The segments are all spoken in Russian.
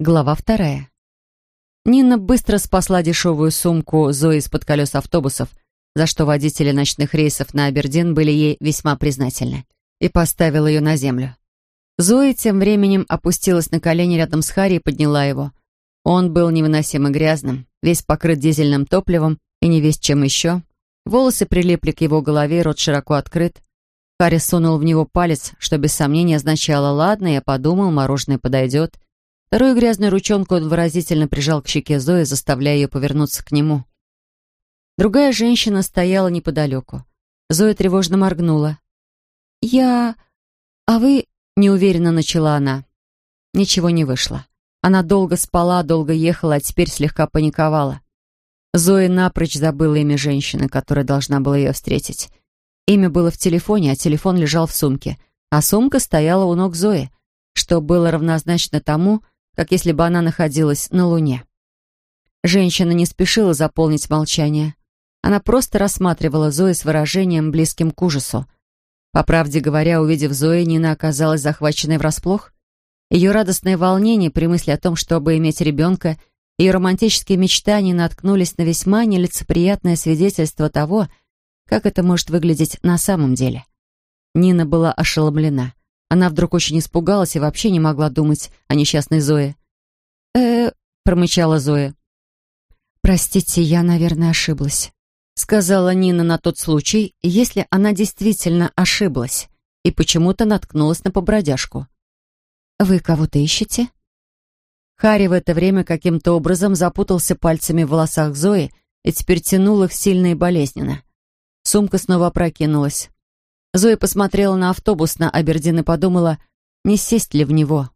Глава вторая. Нина быстро спасла дешевую сумку Зои из-под колес автобусов, за что водители ночных рейсов на Абердин были ей весьма признательны, и поставила ее на землю. Зои тем временем опустилась на колени рядом с Харри и подняла его. Он был невыносимо грязным, весь покрыт дизельным топливом и не весь чем еще. Волосы прилипли к его голове, рот широко открыт. Харри сунул в него палец, что без сомнения означало «ладно, я подумал, мороженое подойдет». Вторую грязную ручонку он выразительно прижал к щеке Зои, заставляя ее повернуться к нему. Другая женщина стояла неподалеку. Зоя тревожно моргнула. «Я... А вы...» — неуверенно начала она. Ничего не вышло. Она долго спала, долго ехала, а теперь слегка паниковала. Зоя напрочь забыла имя женщины, которая должна была ее встретить. Имя было в телефоне, а телефон лежал в сумке, а сумка стояла у ног Зои, что было равнозначно тому, как если бы она находилась на Луне. Женщина не спешила заполнить молчание. Она просто рассматривала Зои с выражением, близким к ужасу. По правде говоря, увидев Зои, Нина оказалась захваченной врасплох. Ее радостное волнение при мысли о том, чтобы иметь ребенка, ее романтические мечтания наткнулись на весьма нелицеприятное свидетельство того, как это может выглядеть на самом деле. Нина была ошеломлена. Она вдруг очень испугалась и вообще не могла думать о несчастной Зое. э промычала Зоя. «Простите, я, наверное, ошиблась», — сказала Нина на тот случай, если она действительно ошиблась и почему-то наткнулась на побродяжку. «Вы кого-то ищете?» Харри в это время каким-то образом запутался пальцами в волосах Зои и теперь тянул их сильно и болезненно. Сумка снова опрокинулась. Зоя посмотрела на автобус на Абердин и подумала, не сесть ли в него.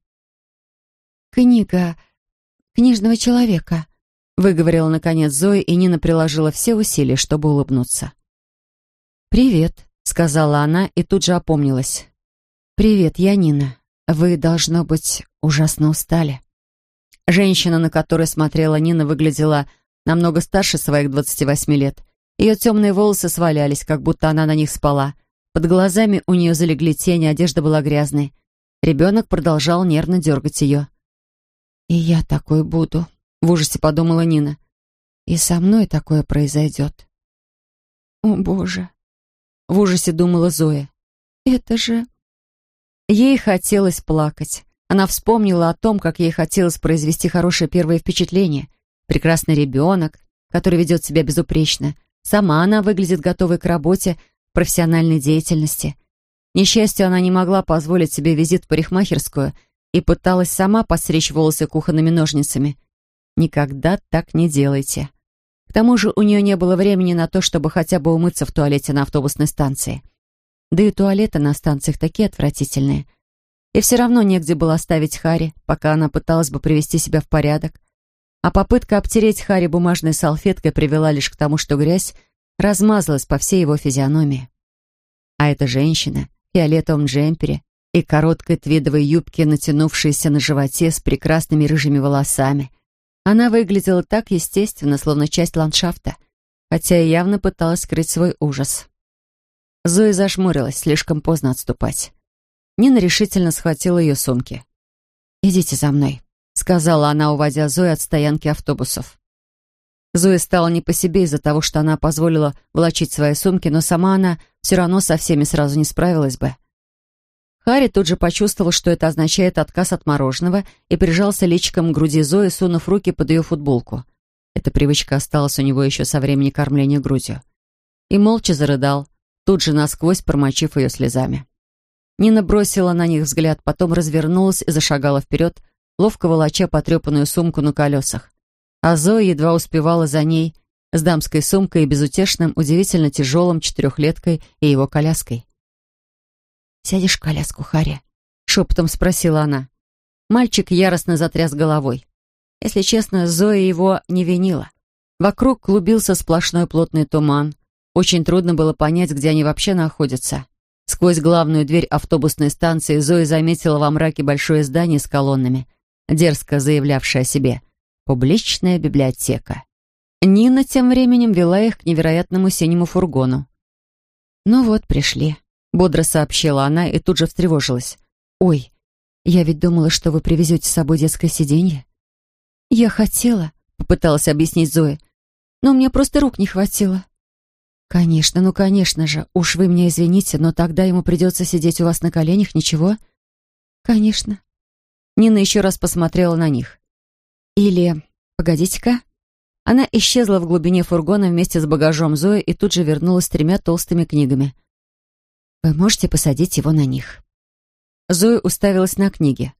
«Книга книжного человека», — выговорила наконец Зоя, и Нина приложила все усилия, чтобы улыбнуться. «Привет», — сказала она и тут же опомнилась. «Привет, я Нина. Вы, должно быть, ужасно устали». Женщина, на которую смотрела Нина, выглядела намного старше своих 28 лет. Ее темные волосы свалялись, как будто она на них спала. Под глазами у нее залегли тени, одежда была грязной. Ребенок продолжал нервно дергать ее. «И я такой буду», — в ужасе подумала Нина. «И со мной такое произойдет». «О, Боже!» — в ужасе думала Зоя. «Это же...» Ей хотелось плакать. Она вспомнила о том, как ей хотелось произвести хорошее первое впечатление. Прекрасный ребенок, который ведет себя безупречно. Сама она выглядит готовой к работе, профессиональной деятельности. Несчастью, она не могла позволить себе визит в парикмахерскую и пыталась сама постричь волосы кухонными ножницами. Никогда так не делайте. К тому же у нее не было времени на то, чтобы хотя бы умыться в туалете на автобусной станции. Да и туалеты на станциях такие отвратительные. И все равно негде было оставить Хари, пока она пыталась бы привести себя в порядок. А попытка обтереть Хари бумажной салфеткой привела лишь к тому, что грязь размазалась по всей его физиономии. А эта женщина в фиолетовом джемпере и короткой твидовой юбке, натянувшейся на животе с прекрасными рыжими волосами. Она выглядела так естественно, словно часть ландшафта, хотя и явно пыталась скрыть свой ужас. Зоя зашмурилась, слишком поздно отступать. Нина решительно схватила ее сумки. «Идите за мной», — сказала она, уводя Зою от стоянки автобусов. Зоя стала не по себе из-за того, что она позволила волочить свои сумки, но сама она все равно со всеми сразу не справилась бы. Харри тут же почувствовал, что это означает отказ от мороженого, и прижался личиком к груди Зои, сунув руки под ее футболку. Эта привычка осталась у него еще со времени кормления грудью. И молча зарыдал, тут же насквозь промочив ее слезами. Нина бросила на них взгляд, потом развернулась и зашагала вперед, ловко волоча потрепанную сумку на колесах а Зоя едва успевала за ней с дамской сумкой и безутешным, удивительно тяжелым четырехлеткой и его коляской. «Сядешь в коляску, Харри?» — шепотом спросила она. Мальчик яростно затряс головой. Если честно, Зоя его не винила. Вокруг клубился сплошной плотный туман. Очень трудно было понять, где они вообще находятся. Сквозь главную дверь автобусной станции Зоя заметила во мраке большое здание с колоннами, дерзко заявлявшее о себе — Публичная библиотека. Нина тем временем вела их к невероятному синему фургону. «Ну вот, пришли», — бодро сообщила она и тут же встревожилась. «Ой, я ведь думала, что вы привезете с собой детское сиденье. «Я хотела», — попыталась объяснить Зоя, «но мне просто рук не хватило». «Конечно, ну конечно же. Уж вы меня извините, но тогда ему придется сидеть у вас на коленях, ничего?» «Конечно». Нина еще раз посмотрела на них. «Или... Погодите-ка». Она исчезла в глубине фургона вместе с багажом Зои и тут же вернулась с тремя толстыми книгами. «Вы можете посадить его на них». Зоя уставилась на книги.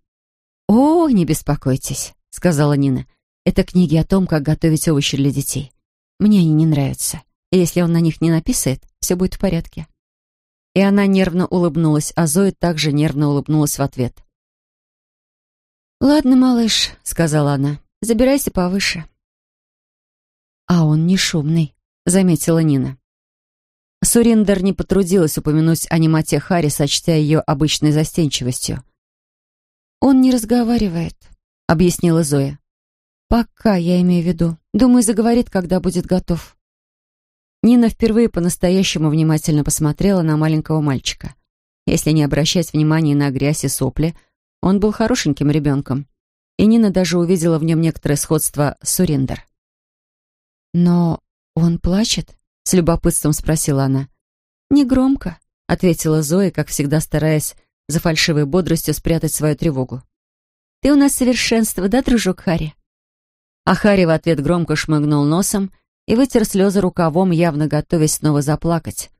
«О, не беспокойтесь», — сказала Нина. «Это книги о том, как готовить овощи для детей. Мне они не нравятся. И если он на них не написает, все будет в порядке». И она нервно улыбнулась, а Зоя также нервно улыбнулась в ответ. «Ладно, малыш», — сказала она, — «забирайся повыше». «А он не шумный», — заметила Нина. Суриндер не потрудилась упомянуть о немоте Харри, сочтя ее обычной застенчивостью. «Он не разговаривает», — объяснила Зоя. «Пока, я имею в виду. Думаю, заговорит, когда будет готов». Нина впервые по-настоящему внимательно посмотрела на маленького мальчика. Если не обращать внимания на грязь и сопли, он был хорошеньким ребенком. И Нина даже увидела в нем некоторое сходство с Суриндер. «Но он плачет?» — с любопытством спросила она. «Негромко», — ответила Зоя, как всегда стараясь за фальшивой бодростью спрятать свою тревогу. «Ты у нас совершенство, да, дружок Харри?» А Харри в ответ громко шмыгнул носом и вытер слезы рукавом, явно готовясь снова заплакать.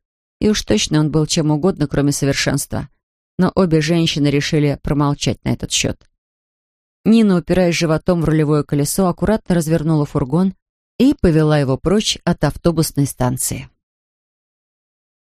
И уж точно он был чем угодно, кроме совершенства. Но обе женщины решили промолчать на этот счет. Нина, упираясь животом в рулевое колесо, аккуратно развернула фургон и повела его прочь от автобусной станции.